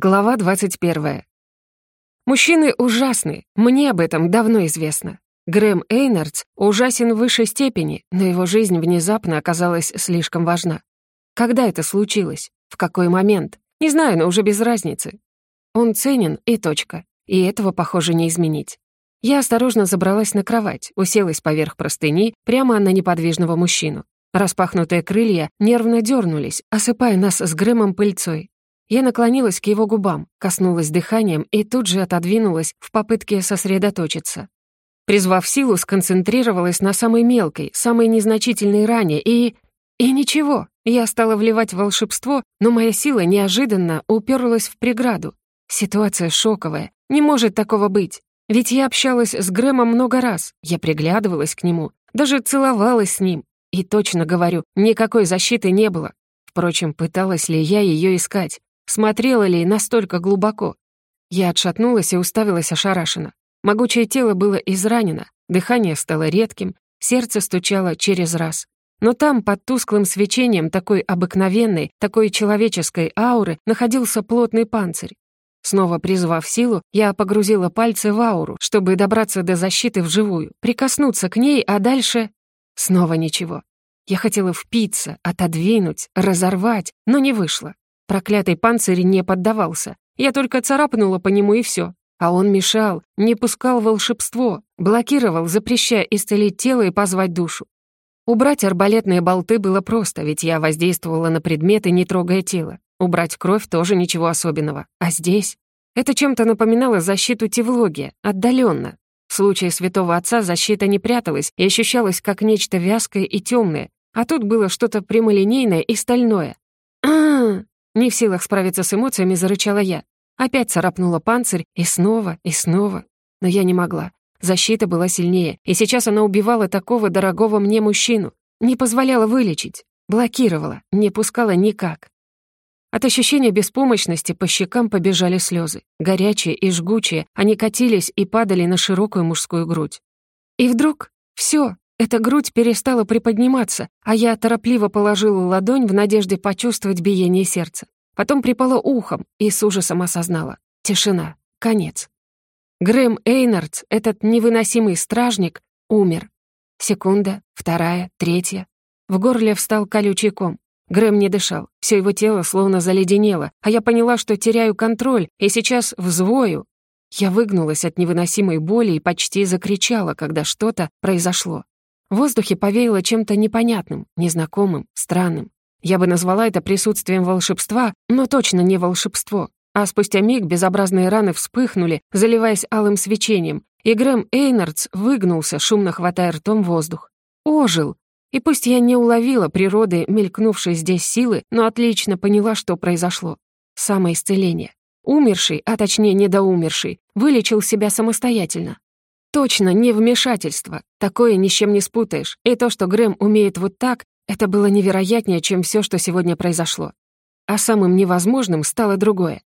Глава 21. Мужчины ужасны, мне об этом давно известно. Грэм Эйнардс ужасен в высшей степени, но его жизнь внезапно оказалась слишком важна. Когда это случилось? В какой момент? Не знаю, но уже без разницы. Он ценен и точка. И этого, похоже, не изменить. Я осторожно забралась на кровать, уселась поверх простыни прямо на неподвижного мужчину. Распахнутые крылья нервно дернулись, осыпая нас с Грэмом пыльцой. Я наклонилась к его губам, коснулась дыханием и тут же отодвинулась в попытке сосредоточиться. Призвав силу, сконцентрировалась на самой мелкой, самой незначительной ране и... И ничего, я стала вливать волшебство, но моя сила неожиданно уперлась в преграду. Ситуация шоковая, не может такого быть. Ведь я общалась с Грэмом много раз, я приглядывалась к нему, даже целовалась с ним. И точно говорю, никакой защиты не было. Впрочем, пыталась ли я ее искать? Смотрела ли настолько глубоко? Я отшатнулась и уставилась ошарашенно. Могучее тело было изранено, дыхание стало редким, сердце стучало через раз. Но там, под тусклым свечением такой обыкновенной, такой человеческой ауры, находился плотный панцирь. Снова призвав силу, я погрузила пальцы в ауру, чтобы добраться до защиты вживую, прикоснуться к ней, а дальше... Снова ничего. Я хотела впиться, отодвинуть, разорвать, но не вышло. Проклятый панцирь не поддавался. Я только царапнула по нему и все. А он мешал, не пускал волшебство, блокировал, запрещая исцелить тело и позвать душу. Убрать арбалетные болты было просто, ведь я воздействовала на предметы, не трогая тело. Убрать кровь тоже ничего особенного. А здесь? Это чем-то напоминало защиту Тевлогия, отдаленно. В случае святого отца защита не пряталась и ощущалась как нечто вязкое и темное, а тут было что-то прямолинейное и стальное. Не в силах справиться с эмоциями, зарычала я. Опять царапнула панцирь, и снова, и снова. Но я не могла. Защита была сильнее, и сейчас она убивала такого дорогого мне мужчину. Не позволяла вылечить. Блокировала, не пускала никак. От ощущения беспомощности по щекам побежали слезы. Горячие и жгучие, они катились и падали на широкую мужскую грудь. И вдруг все, эта грудь перестала приподниматься, а я торопливо положила ладонь в надежде почувствовать биение сердца. Потом припала ухом и с ужасом осознала. Тишина. Конец. Грэм Эйнардс, этот невыносимый стражник, умер. Секунда, вторая, третья. В горле встал колючий ком. Грэм не дышал, все его тело словно заледенело, а я поняла, что теряю контроль и сейчас взвою. Я выгнулась от невыносимой боли и почти закричала, когда что-то произошло. В воздухе повеяло чем-то непонятным, незнакомым, странным. Я бы назвала это присутствием волшебства, но точно не волшебство. А спустя миг безобразные раны вспыхнули, заливаясь алым свечением, и Грэм Эйнардс выгнулся, шумно хватая ртом воздух. Ожил. И пусть я не уловила природы, мелькнувшей здесь силы, но отлично поняла, что произошло. Самоисцеление. Умерший, а точнее недоумерший, вылечил себя самостоятельно. Точно, не вмешательство. Такое ни с чем не спутаешь. И то, что Грэм умеет вот так, это было невероятнее, чем все, что сегодня произошло. А самым невозможным стало другое.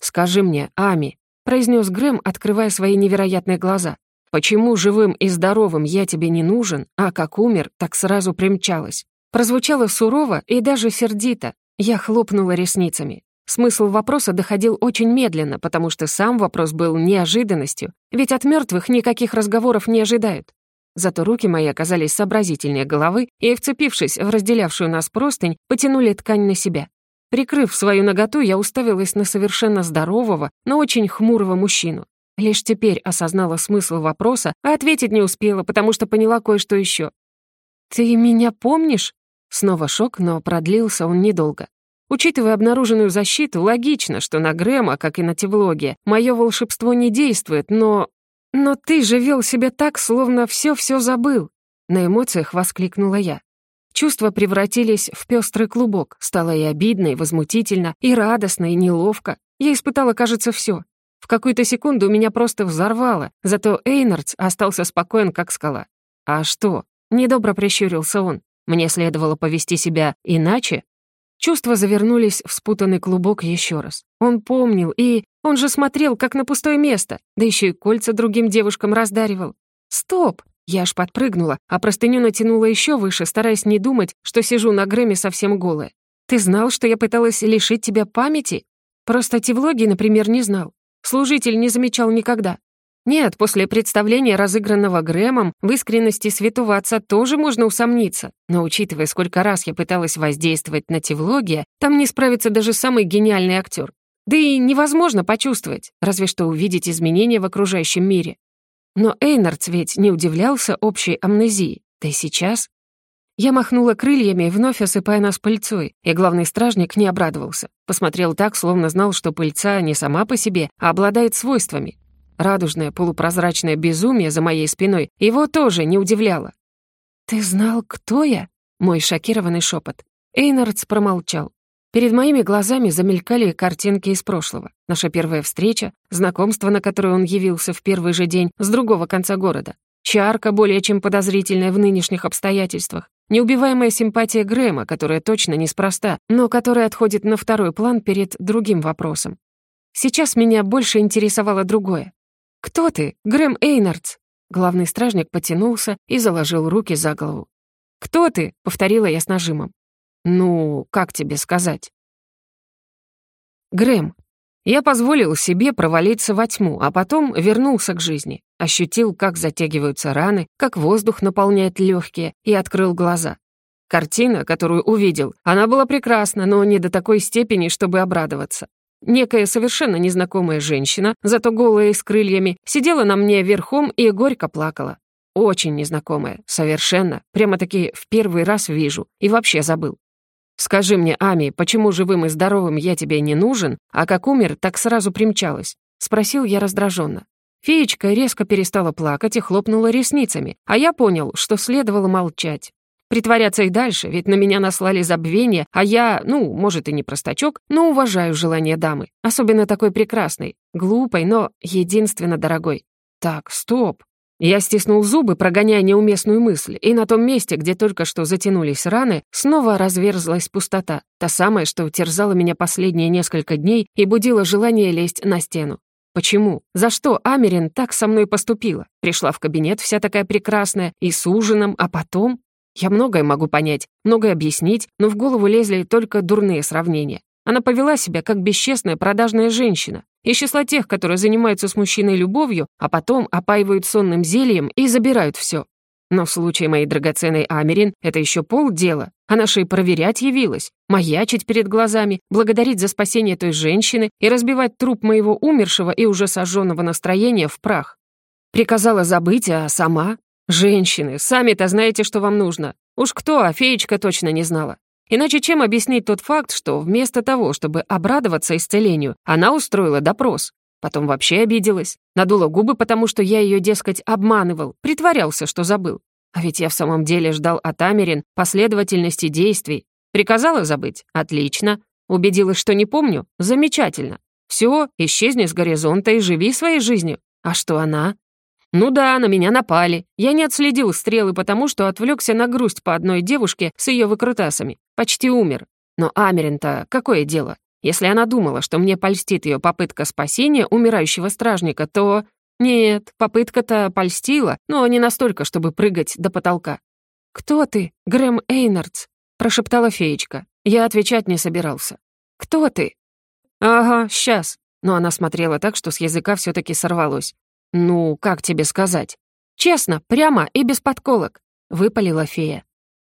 «Скажи мне, Ами», — произнес Грэм, открывая свои невероятные глаза, «почему живым и здоровым я тебе не нужен, а как умер, так сразу примчалась?» Прозвучало сурово и даже сердито. Я хлопнула ресницами. Смысл вопроса доходил очень медленно, потому что сам вопрос был неожиданностью, ведь от мертвых никаких разговоров не ожидают. Зато руки мои оказались сообразительнее головы и, вцепившись в разделявшую нас простынь, потянули ткань на себя. Прикрыв свою наготу, я уставилась на совершенно здорового, но очень хмурого мужчину. Лишь теперь осознала смысл вопроса, а ответить не успела, потому что поняла кое-что еще. «Ты меня помнишь?» Снова шок, но продлился он недолго. Учитывая обнаруженную защиту, логично, что на Грэма, как и на Тевлоге, мое волшебство не действует, но... «Но ты же вел себя так, словно все-все забыл!» На эмоциях воскликнула я. Чувства превратились в пестрый клубок. Стало и обидно, и возмутительно, и радостно, и неловко. Я испытала, кажется, все. В какую-то секунду меня просто взорвало, зато Эйнардс остался спокоен, как скала. «А что?» — недобро прищурился он. «Мне следовало повести себя иначе? Чувства завернулись в спутанный клубок еще раз. Он помнил, и он же смотрел, как на пустое место, да еще и кольца другим девушкам раздаривал. «Стоп!» Я аж подпрыгнула, а простыню натянула еще выше, стараясь не думать, что сижу на Грэмме совсем голая. «Ты знал, что я пыталась лишить тебя памяти? Просто Тевлоги, например, не знал. Служитель не замечал никогда. Нет, после представления, разыгранного Грэмом, в искренности святого отца тоже можно усомниться. Но учитывая, сколько раз я пыталась воздействовать на Тевлогия, там не справится даже самый гениальный актер. Да и невозможно почувствовать, разве что увидеть изменения в окружающем мире. Но Эйнардс ведь не удивлялся общей амнезии. Да и сейчас. Я махнула крыльями, вновь осыпая нас пыльцой, и главный стражник не обрадовался. Посмотрел так, словно знал, что пыльца не сама по себе, а обладает свойствами, Радужное полупрозрачное безумие за моей спиной его тоже не удивляло. «Ты знал, кто я?» — мой шокированный шепот. Эйнардс промолчал. Перед моими глазами замелькали картинки из прошлого. Наша первая встреча, знакомство, на которое он явился в первый же день с другого конца города. Чарка, более чем подозрительная в нынешних обстоятельствах. Неубиваемая симпатия Грэма, которая точно неспроста, но которая отходит на второй план перед другим вопросом. Сейчас меня больше интересовало другое. «Кто ты? Грэм Эйнардс!» Главный стражник потянулся и заложил руки за голову. «Кто ты?» — повторила я с нажимом. «Ну, как тебе сказать?» Грэм. Я позволил себе провалиться во тьму, а потом вернулся к жизни. Ощутил, как затягиваются раны, как воздух наполняет легкие, и открыл глаза. Картина, которую увидел, она была прекрасна, но не до такой степени, чтобы обрадоваться. Некая совершенно незнакомая женщина, зато голая и с крыльями, сидела на мне верхом и горько плакала. Очень незнакомая, совершенно, прямо-таки в первый раз вижу и вообще забыл. «Скажи мне, Ами, почему живым и здоровым я тебе не нужен, а как умер, так сразу примчалась?» — спросил я раздраженно. Феечка резко перестала плакать и хлопнула ресницами, а я понял, что следовало молчать. Притворяться и дальше, ведь на меня наслали забвение, а я, ну, может, и не простачок, но уважаю желание дамы, особенно такой прекрасной, глупой, но единственно дорогой. Так, стоп. Я стиснул зубы, прогоняя неуместную мысль, и на том месте, где только что затянулись раны, снова разверзлась пустота, та самая, что терзала меня последние несколько дней и будила желание лезть на стену. Почему? За что Америн так со мной поступила? Пришла в кабинет вся такая прекрасная и с ужином, а потом... Я многое могу понять, многое объяснить, но в голову лезли только дурные сравнения. Она повела себя как бесчестная продажная женщина, из числа тех, которые занимаются с мужчиной любовью, а потом опаивают сонным зельем и забирают все. Но в случае моей драгоценной Америн это еще полдела. Она же и проверять явилась, маячить перед глазами, благодарить за спасение той женщины и разбивать труп моего умершего и уже сожженного настроения в прах. Приказала забыть, а сама... Женщины, сами-то знаете, что вам нужно. Уж кто, а феечка точно не знала. Иначе чем объяснить тот факт, что вместо того, чтобы обрадоваться исцелению, она устроила допрос? Потом вообще обиделась. Надула губы, потому что я ее, дескать, обманывал, притворялся, что забыл. А ведь я в самом деле ждал от Америн последовательности действий. Приказала забыть? Отлично. Убедилась, что не помню? Замечательно. Все, исчезни с горизонта и живи своей жизнью. А что она? «Ну да, на меня напали. Я не отследил стрелы, потому что отвлекся на грусть по одной девушке с ее выкрутасами. Почти умер. Но Америн-то какое дело? Если она думала, что мне польстит ее попытка спасения умирающего стражника, то... Нет, попытка-то польстила, но не настолько, чтобы прыгать до потолка. «Кто ты, Грэм Эйнардс?» — прошептала феечка. Я отвечать не собирался. «Кто ты?» «Ага, сейчас». Но она смотрела так, что с языка все таки сорвалось. «Ну, как тебе сказать?» «Честно, прямо и без подколок», — выпалила фея.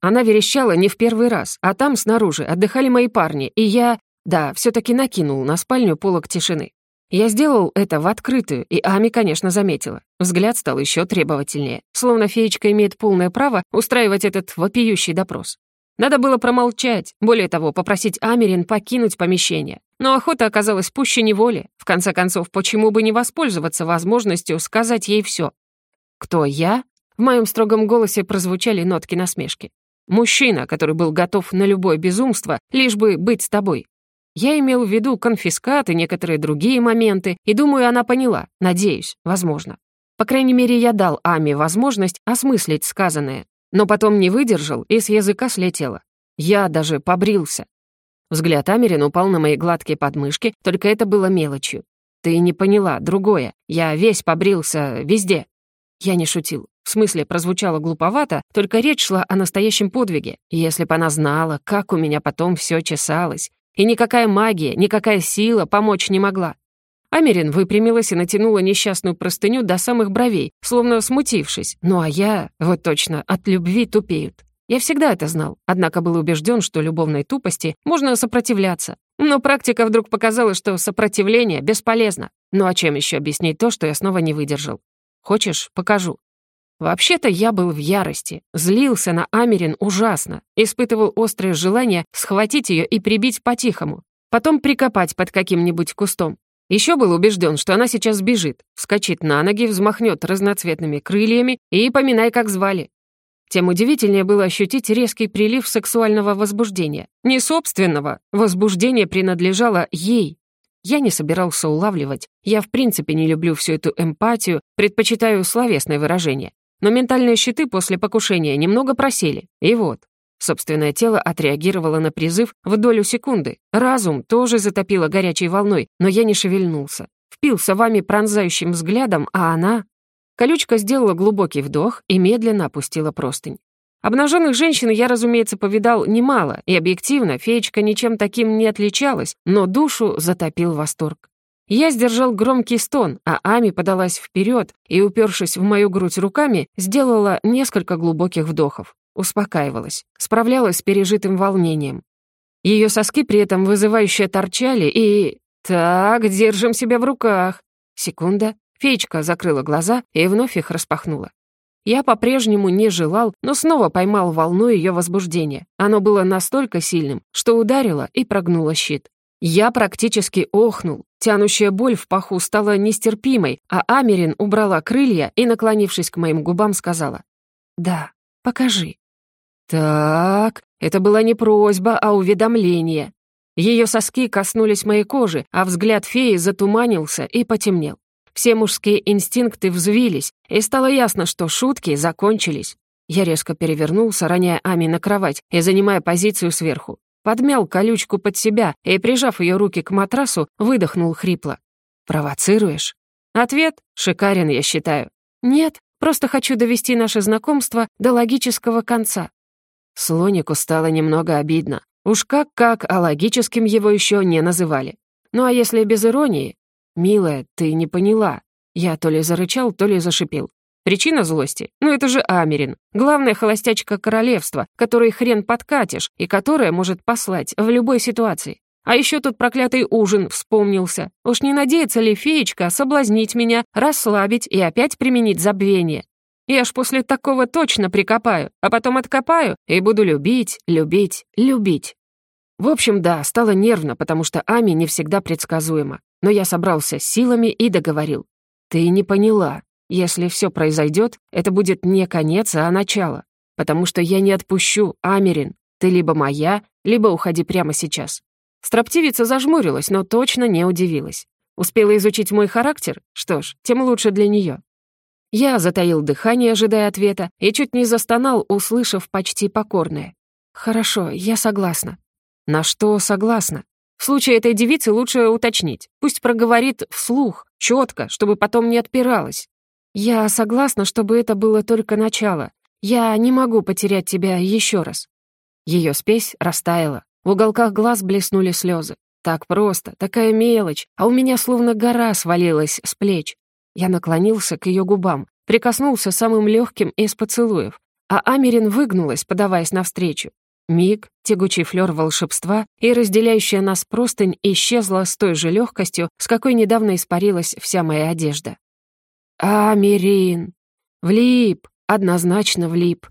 Она верещала не в первый раз, а там снаружи отдыхали мои парни, и я... Да, все таки накинул на спальню полок тишины. Я сделал это в открытую, и Ами, конечно, заметила. Взгляд стал еще требовательнее, словно феечка имеет полное право устраивать этот вопиющий допрос. Надо было промолчать, более того, попросить Америн покинуть помещение. Но охота оказалась пуще неволи. В конце концов, почему бы не воспользоваться возможностью сказать ей все? «Кто я?» В моем строгом голосе прозвучали нотки насмешки. «Мужчина, который был готов на любое безумство, лишь бы быть с тобой. Я имел в виду конфискат и некоторые другие моменты, и думаю, она поняла, надеюсь, возможно. По крайней мере, я дал Ами возможность осмыслить сказанное, но потом не выдержал и с языка слетело. Я даже побрился. Взгляд Америн упал на мои гладкие подмышки, только это было мелочью. «Ты не поняла, другое. Я весь побрился, везде». Я не шутил. В смысле, прозвучало глуповато, только речь шла о настоящем подвиге. Если бы она знала, как у меня потом все чесалось. И никакая магия, никакая сила помочь не могла. Америн выпрямилась и натянула несчастную простыню до самых бровей, словно смутившись. Ну а я, вот точно, от любви тупеют. Я всегда это знал, однако был убежден, что любовной тупости можно сопротивляться. Но практика вдруг показала, что сопротивление бесполезно. Ну а чем еще объяснить то, что я снова не выдержал? Хочешь, покажу. Вообще-то я был в ярости, злился на Америн ужасно, испытывал острое желание схватить ее и прибить по-тихому, потом прикопать под каким-нибудь кустом. Еще был убежден, что она сейчас бежит, вскочит на ноги, взмахнет разноцветными крыльями и поминай, как звали тем удивительнее было ощутить резкий прилив сексуального возбуждения. Не собственного, возбуждение принадлежало ей. Я не собирался улавливать, я в принципе не люблю всю эту эмпатию, предпочитаю словесное выражение. Но ментальные щиты после покушения немного просели, и вот. Собственное тело отреагировало на призыв в долю секунды. Разум тоже затопило горячей волной, но я не шевельнулся. Впился вами пронзающим взглядом, а она Колючка сделала глубокий вдох и медленно опустила простынь. Обнаженных женщин я, разумеется, повидал немало, и объективно феечка ничем таким не отличалась, но душу затопил восторг. Я сдержал громкий стон, а Ами подалась вперед и, упершись в мою грудь руками, сделала несколько глубоких вдохов. Успокаивалась, справлялась с пережитым волнением. Ее соски при этом вызывающе торчали и... «Так, держим себя в руках». Секунда, Феечка закрыла глаза и вновь их распахнула. Я по-прежнему не желал, но снова поймал волну ее возбуждения. Оно было настолько сильным, что ударило и прогнуло щит. Я практически охнул. Тянущая боль в паху стала нестерпимой, а Америн убрала крылья и, наклонившись к моим губам, сказала. «Да, покажи». «Так, это была не просьба, а уведомление». Ее соски коснулись моей кожи, а взгляд феи затуманился и потемнел. Все мужские инстинкты взвились, и стало ясно, что шутки закончились. Я резко перевернулся, роняя Ами на кровать и занимая позицию сверху. Подмял колючку под себя и, прижав ее руки к матрасу, выдохнул хрипло. «Провоцируешь?» Ответ шикарен, я считаю. «Нет, просто хочу довести наше знакомство до логического конца». Слонику стало немного обидно. Уж как-как, а логическим его еще не называли. Ну а если без иронии, «Милая, ты не поняла». Я то ли зарычал, то ли зашипел. Причина злости? Ну это же Америн. Главная холостячка королевства, которой хрен подкатишь и которая может послать в любой ситуации. А еще тот проклятый ужин вспомнился. Уж не надеется ли феечка соблазнить меня, расслабить и опять применить забвение? Я ж после такого точно прикопаю, а потом откопаю и буду любить, любить, любить. В общем, да, стало нервно, потому что Ами не всегда предсказуема но я собрался с силами и договорил. «Ты не поняла. Если все произойдет, это будет не конец, а начало. Потому что я не отпущу, Америн. Ты либо моя, либо уходи прямо сейчас». Строптивица зажмурилась, но точно не удивилась. Успела изучить мой характер? Что ж, тем лучше для нее. Я затаил дыхание, ожидая ответа, и чуть не застонал, услышав почти покорное. «Хорошо, я согласна». «На что согласна?» В случае этой девицы лучше уточнить. Пусть проговорит вслух, четко, чтобы потом не отпиралась. Я согласна, чтобы это было только начало. Я не могу потерять тебя еще раз. Ее спесь растаяла. В уголках глаз блеснули слезы. Так просто, такая мелочь, а у меня словно гора свалилась с плеч. Я наклонился к ее губам, прикоснулся самым легким из поцелуев, а Америн выгнулась, подаваясь навстречу. Миг, тягучий флёр волшебства и разделяющая нас простынь исчезла с той же легкостью, с какой недавно испарилась вся моя одежда. А, «Амирин! Влип! Однозначно влип!